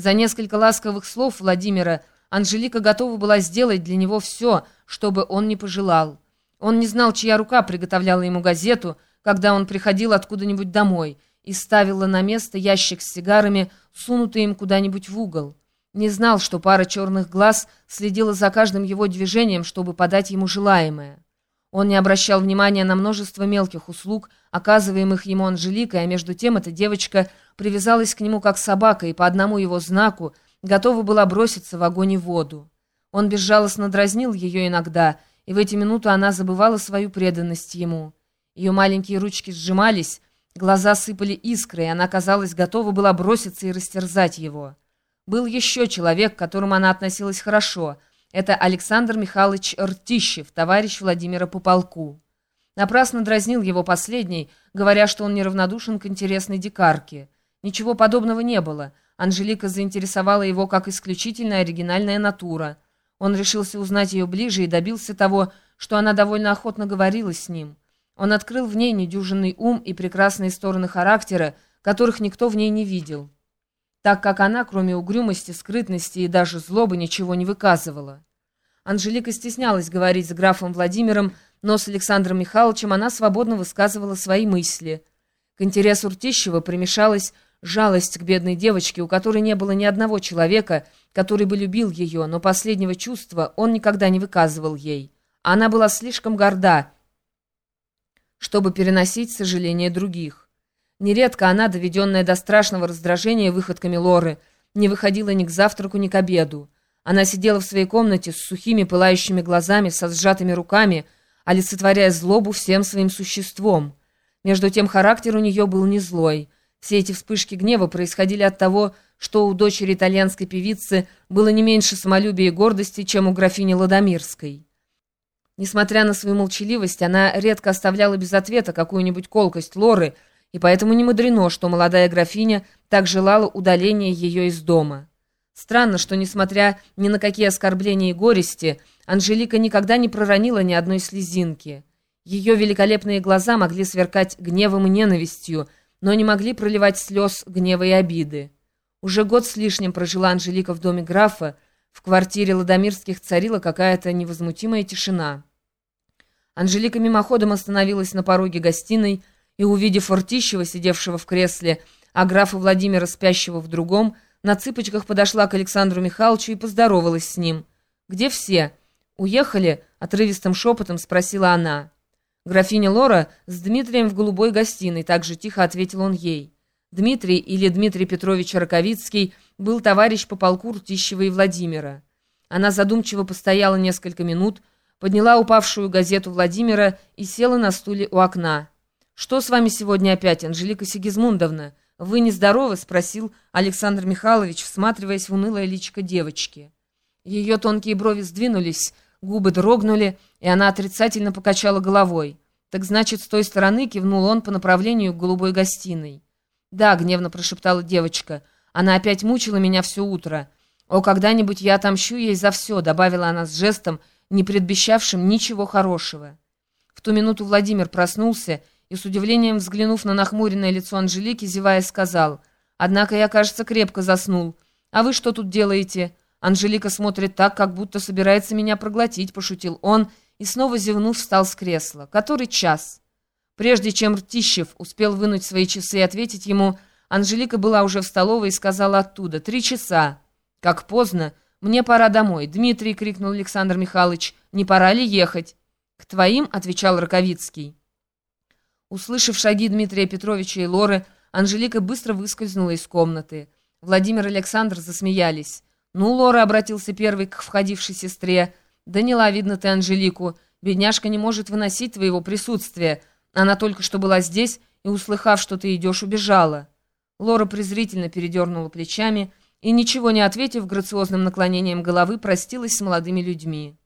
За несколько ласковых слов Владимира Анжелика готова была сделать для него все, чтобы он не пожелал. Он не знал, чья рука приготовляла ему газету, когда он приходил откуда-нибудь домой, и ставила на место ящик с сигарами, сунутый им куда-нибудь в угол. Не знал, что пара черных глаз следила за каждым его движением, чтобы подать ему желаемое. Он не обращал внимания на множество мелких услуг, оказываемых ему Анжеликой, а между тем эта девочка привязалась к нему как собака и по одному его знаку готова была броситься в огонь и воду. Он безжалостно дразнил ее иногда, и в эти минуты она забывала свою преданность ему. Ее маленькие ручки сжимались, глаза сыпали искры, и она, казалось, готова была броситься и растерзать его. Был еще человек, к которому она относилась хорошо. Это Александр Михайлович Ртищев, товарищ Владимира по полку. Напрасно дразнил его последний, говоря, что он неравнодушен к интересной дикарке. Ничего подобного не было. Анжелика заинтересовала его как исключительная оригинальная натура. Он решился узнать ее ближе и добился того, что она довольно охотно говорила с ним. Он открыл в ней недюжинный ум и прекрасные стороны характера, которых никто в ней не видел так как она, кроме угрюмости, скрытности и даже злобы, ничего не выказывала. Анжелика стеснялась говорить с графом Владимиром, но с Александром Михайловичем она свободно высказывала свои мысли. К интересу Ртищева примешалась жалость к бедной девочке, у которой не было ни одного человека, который бы любил ее, но последнего чувства он никогда не выказывал ей. Она была слишком горда, чтобы переносить сожаления других. Нередко она, доведенная до страшного раздражения выходками Лоры, не выходила ни к завтраку, ни к обеду. Она сидела в своей комнате с сухими пылающими глазами, со сжатыми руками, олицетворяя злобу всем своим существом. Между тем характер у нее был не злой. Все эти вспышки гнева происходили от того, что у дочери итальянской певицы было не меньше самолюбия и гордости, чем у графини Ладомирской. Несмотря на свою молчаливость, она редко оставляла без ответа какую-нибудь колкость Лоры, и поэтому не мудрено, что молодая графиня так желала удаления ее из дома. Странно, что, несмотря ни на какие оскорбления и горести, Анжелика никогда не проронила ни одной слезинки. Ее великолепные глаза могли сверкать гневом и ненавистью, но не могли проливать слез гнева и обиды. Уже год с лишним прожила Анжелика в доме графа, в квартире Ладомирских царила какая-то невозмутимая тишина. Анжелика мимоходом остановилась на пороге гостиной, и, увидев Фортищева, сидевшего в кресле, а графа Владимира, спящего в другом, на цыпочках подошла к Александру Михайловичу и поздоровалась с ним. «Где все?» «Уехали?» — отрывистым шепотом спросила она. Графиня Лора с Дмитрием в голубой гостиной, так же тихо ответил он ей. Дмитрий или Дмитрий Петрович Раковицкий был товарищ по полку Ртищева и Владимира. Она задумчиво постояла несколько минут, подняла упавшую газету Владимира и села на стуле у окна. «Что с вами сегодня опять, Анжелика Сигизмундовна? Вы нездоровы?» — спросил Александр Михайлович, всматриваясь в унылое личико девочки. Ее тонкие брови сдвинулись, губы дрогнули, и она отрицательно покачала головой. «Так значит, с той стороны кивнул он по направлению к голубой гостиной». «Да», — гневно прошептала девочка, — «она опять мучила меня все утро. О, когда-нибудь я отомщу ей за все», — добавила она с жестом, не предвещавшим ничего хорошего. В ту минуту Владимир проснулся и с удивлением взглянув на нахмуренное лицо Анжелики, зевая, сказал, «Однако я, кажется, крепко заснул. А вы что тут делаете?» Анжелика смотрит так, как будто собирается меня проглотить, пошутил он, и снова зевнув, встал с кресла. «Который час?» Прежде чем Ртищев успел вынуть свои часы и ответить ему, Анжелика была уже в столовой и сказала оттуда «Три часа». «Как поздно! Мне пора домой!» «Дмитрий!» — крикнул Александр Михайлович. «Не пора ли ехать?» «К твоим?» — отвечал Раковицкий. Услышав шаги Дмитрия Петровича и Лоры, Анжелика быстро выскользнула из комнаты. Владимир и Александр засмеялись. «Ну, Лора», — обратился первый к входившей сестре, — «доняла, видно, ты Анжелику. Бедняжка не может выносить твоего присутствия. Она только что была здесь и, услыхав, что ты идешь, убежала». Лора презрительно передернула плечами и, ничего не ответив, грациозным наклонением головы простилась с молодыми людьми.